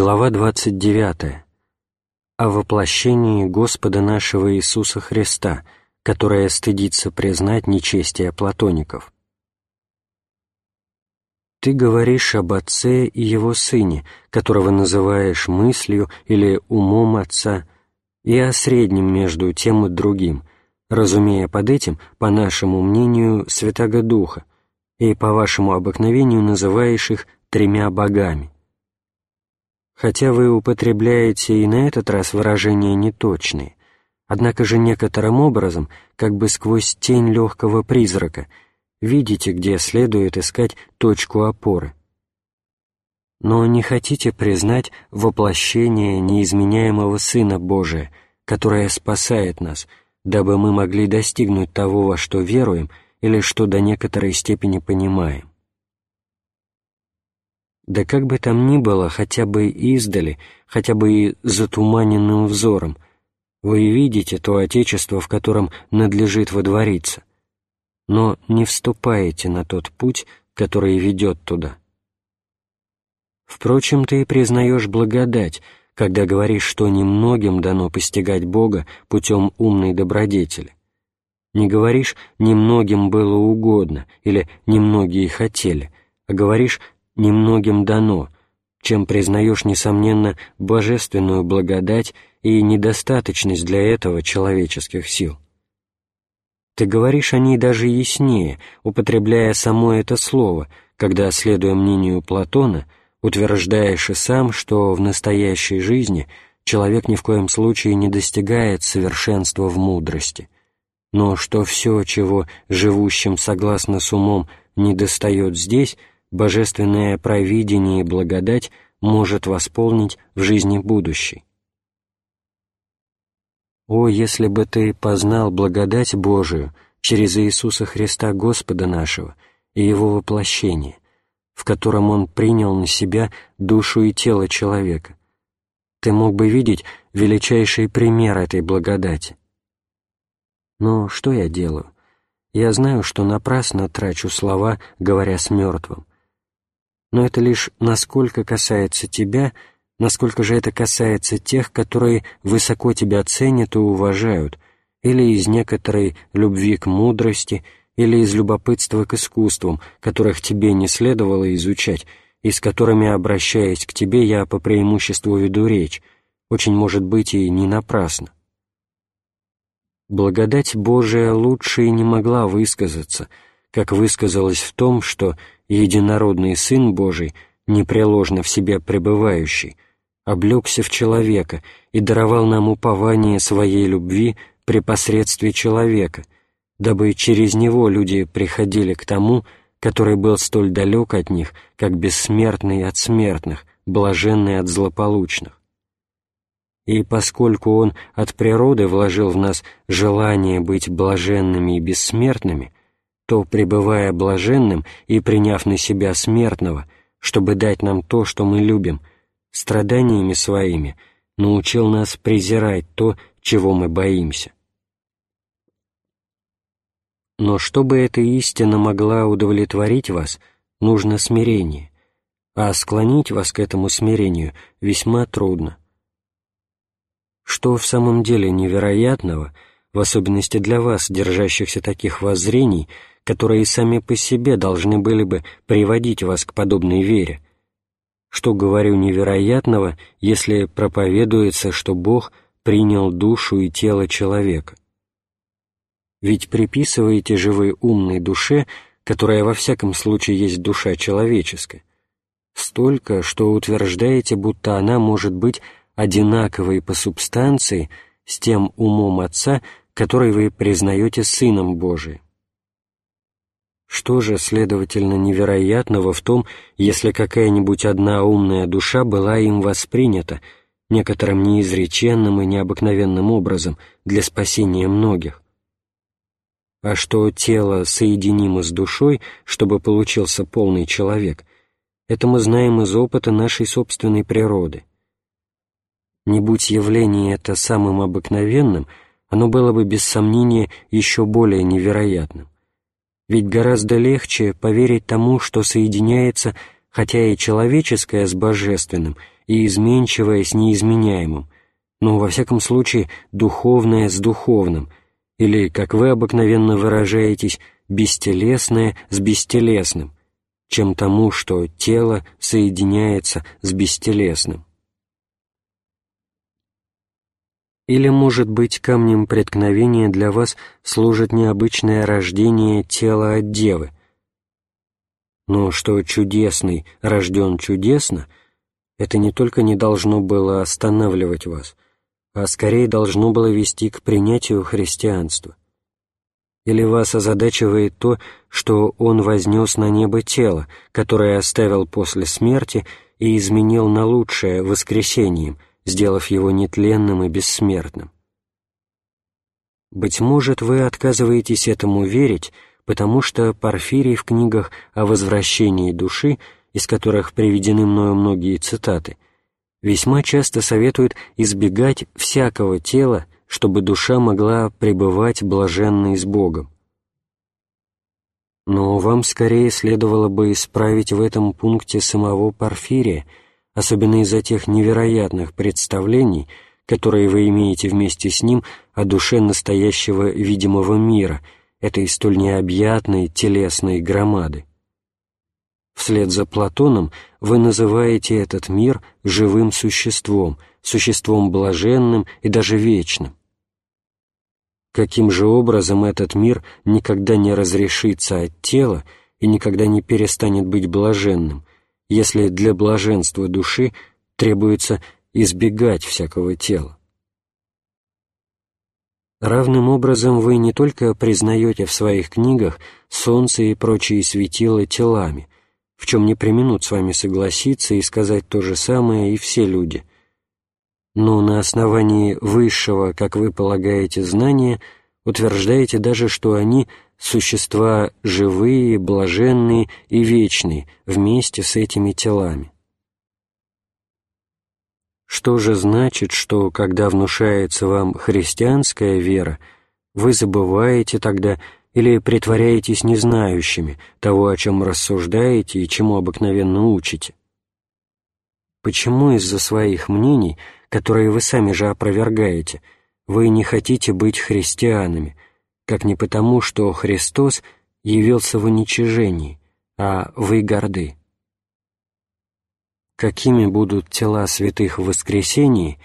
Глава 29. О воплощении Господа нашего Иисуса Христа, которое стыдится признать нечестие платоников. Ты говоришь об Отце и Его Сыне, которого называешь мыслью или умом Отца, и о среднем между тем и другим, разумея под этим, по нашему мнению, Святаго Духа, и по вашему обыкновению называешь их тремя богами. Хотя вы употребляете и на этот раз выражения неточные, однако же некоторым образом, как бы сквозь тень легкого призрака, видите, где следует искать точку опоры. Но не хотите признать воплощение неизменяемого Сына Божия, которое спасает нас, дабы мы могли достигнуть того, во что веруем или что до некоторой степени понимаем. Да как бы там ни было, хотя бы издали, хотя бы и затуманенным взором, вы видите то Отечество, в котором надлежит водвориться, но не вступаете на тот путь, который ведет туда. Впрочем, ты признаешь благодать, когда говоришь, что немногим дано постигать Бога путем умной добродетели. Не говоришь «немногим было угодно» или «немногие хотели», а говоришь немногим дано, чем признаешь, несомненно, божественную благодать и недостаточность для этого человеческих сил. Ты говоришь о ней даже яснее, употребляя само это слово, когда, следуя мнению Платона, утверждаешь и сам, что в настоящей жизни человек ни в коем случае не достигает совершенства в мудрости, но что все, чего живущим согласно с умом недостает здесь — божественное провидение и благодать может восполнить в жизни будущей. О, если бы ты познал благодать Божию через Иисуса Христа Господа нашего и Его воплощение, в котором Он принял на себя душу и тело человека, ты мог бы видеть величайший пример этой благодати. Но что я делаю? Я знаю, что напрасно трачу слова, говоря с мертвым но это лишь насколько касается тебя, насколько же это касается тех, которые высоко тебя ценят и уважают, или из некоторой любви к мудрости, или из любопытства к искусствам, которых тебе не следовало изучать, и с которыми, обращаясь к тебе, я по преимуществу веду речь, очень может быть и не напрасно. Благодать Божия лучше и не могла высказаться, как высказалась в том, что единородный Сын Божий, непреложно в себе пребывающий, облегся в человека и даровал нам упование своей любви при посредстве человека, дабы через него люди приходили к тому, который был столь далек от них, как бессмертный от смертных, блаженный от злополучных. И поскольку Он от природы вложил в нас желание быть блаженными и бессмертными, то, пребывая блаженным и приняв на себя смертного, чтобы дать нам то, что мы любим, страданиями своими научил нас презирать то, чего мы боимся. Но чтобы эта истина могла удовлетворить вас, нужно смирение, а склонить вас к этому смирению весьма трудно. Что в самом деле невероятного, в особенности для вас, держащихся таких воззрений, которые сами по себе должны были бы приводить вас к подобной вере. Что, говорю, невероятного, если проповедуется, что Бог принял душу и тело человека? Ведь приписываете же вы умной душе, которая во всяком случае есть душа человеческая, столько, что утверждаете, будто она может быть одинаковой по субстанции с тем умом Отца, который вы признаете Сыном Божиим. Что же, следовательно, невероятного в том, если какая-нибудь одна умная душа была им воспринята некоторым неизреченным и необыкновенным образом для спасения многих? А что тело соединимо с душой, чтобы получился полный человек, это мы знаем из опыта нашей собственной природы. Не будь явление это самым обыкновенным, оно было бы без сомнения еще более невероятным ведь гораздо легче поверить тому, что соединяется хотя и человеческое с божественным, и изменчивое с неизменяемым, но, во всяком случае, духовное с духовным, или, как вы обыкновенно выражаетесь, бестелесное с бестелесным, чем тому, что тело соединяется с бестелесным. Или, может быть, камнем преткновения для вас служит необычное рождение тела от девы. Но что чудесный рожден чудесно, это не только не должно было останавливать вас, а скорее должно было вести к принятию христианства. Или вас озадачивает то, что Он вознес на небо тело, которое оставил после смерти и изменил на лучшее воскресением – сделав его нетленным и бессмертным. Быть может, вы отказываетесь этому верить, потому что Порфирий в книгах о возвращении души, из которых приведены мною многие цитаты, весьма часто советует избегать всякого тела, чтобы душа могла пребывать блаженной с Богом. Но вам скорее следовало бы исправить в этом пункте самого Порфирия – особенно из-за тех невероятных представлений, которые вы имеете вместе с ним о душе настоящего видимого мира, этой столь необъятной телесной громады. Вслед за Платоном вы называете этот мир живым существом, существом блаженным и даже вечным. Каким же образом этот мир никогда не разрешится от тела и никогда не перестанет быть блаженным, если для блаженства души требуется избегать всякого тела. Равным образом вы не только признаете в своих книгах солнце и прочие светила телами, в чем не применут с вами согласиться и сказать то же самое и все люди, но на основании высшего, как вы полагаете, знания утверждаете даже, что они – существа живые, блаженные и вечные вместе с этими телами. Что же значит, что, когда внушается вам христианская вера, вы забываете тогда или притворяетесь незнающими того, о чем рассуждаете и чему обыкновенно учите? Почему из-за своих мнений, которые вы сами же опровергаете, вы не хотите быть христианами, как не потому, что Христос явился в уничижении, а вы горды. Какими будут тела святых в воскресении,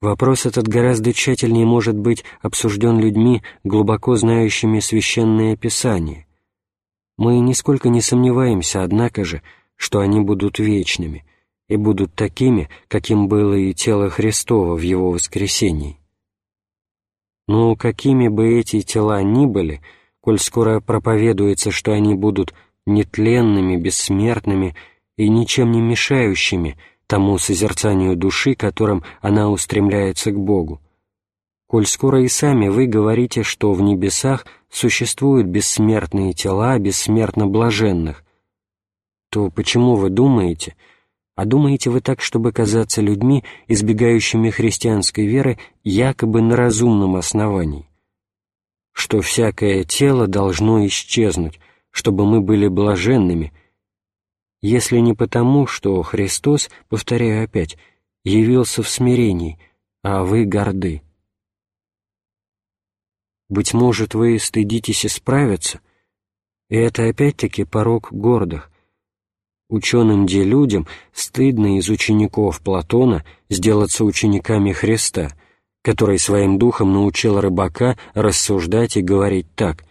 вопрос этот гораздо тщательнее может быть обсужден людьми, глубоко знающими Священное Писание. Мы нисколько не сомневаемся, однако же, что они будут вечными и будут такими, каким было и тело Христово в Его воскресении. Но какими бы эти тела ни были, коль скоро проповедуется, что они будут нетленными, бессмертными и ничем не мешающими тому созерцанию души, которым она устремляется к Богу, коль скоро и сами вы говорите, что в небесах существуют бессмертные тела бессмертно блаженных, то почему вы думаете, а думаете вы так, чтобы казаться людьми, избегающими христианской веры, якобы на разумном основании? Что всякое тело должно исчезнуть, чтобы мы были блаженными, если не потому, что Христос, повторяю опять, явился в смирении, а вы горды. Быть может, вы стыдитесь исправиться, и это опять-таки порог гордых, Ученым-де людям стыдно из учеников Платона сделаться учениками Христа, который своим духом научил рыбака рассуждать и говорить так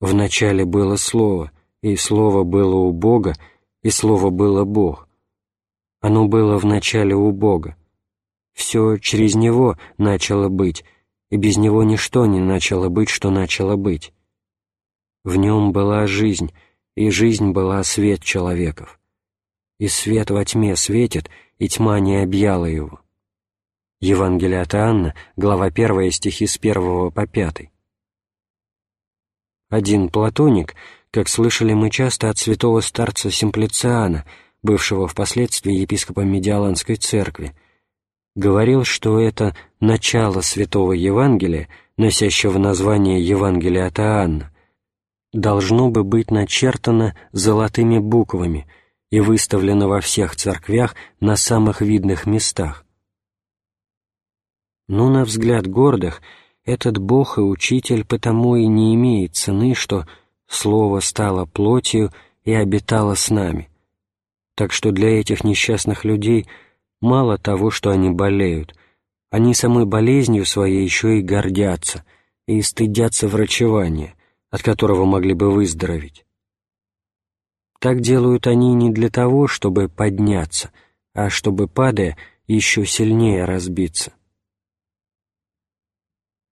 «Вначале было Слово, и Слово было у Бога, и Слово было Бог. Оно было вначале у Бога. Все через Него начало быть, и без Него ничто не начало быть, что начало быть. В Нем была жизнь, и жизнь была свет человеков и свет во тьме светит, и тьма не объяла его». Евангелие от Иоанна, глава 1, стихи с 1 по 5. Один платоник, как слышали мы часто от святого старца Симплициана, бывшего впоследствии епископом Медиаланской церкви, говорил, что это начало святого Евангелия, носящего название Евангелия от Иоанна, должно бы быть начертано золотыми буквами – и выставлено во всех церквях на самых видных местах. Но, на взгляд гордых, этот Бог и Учитель потому и не имеет цены, что Слово стало плотью и обитало с нами. Так что для этих несчастных людей мало того, что они болеют, они самой болезнью своей еще и гордятся и стыдятся врачевания, от которого могли бы выздороветь. Так делают они не для того, чтобы подняться, а чтобы, падая, еще сильнее разбиться.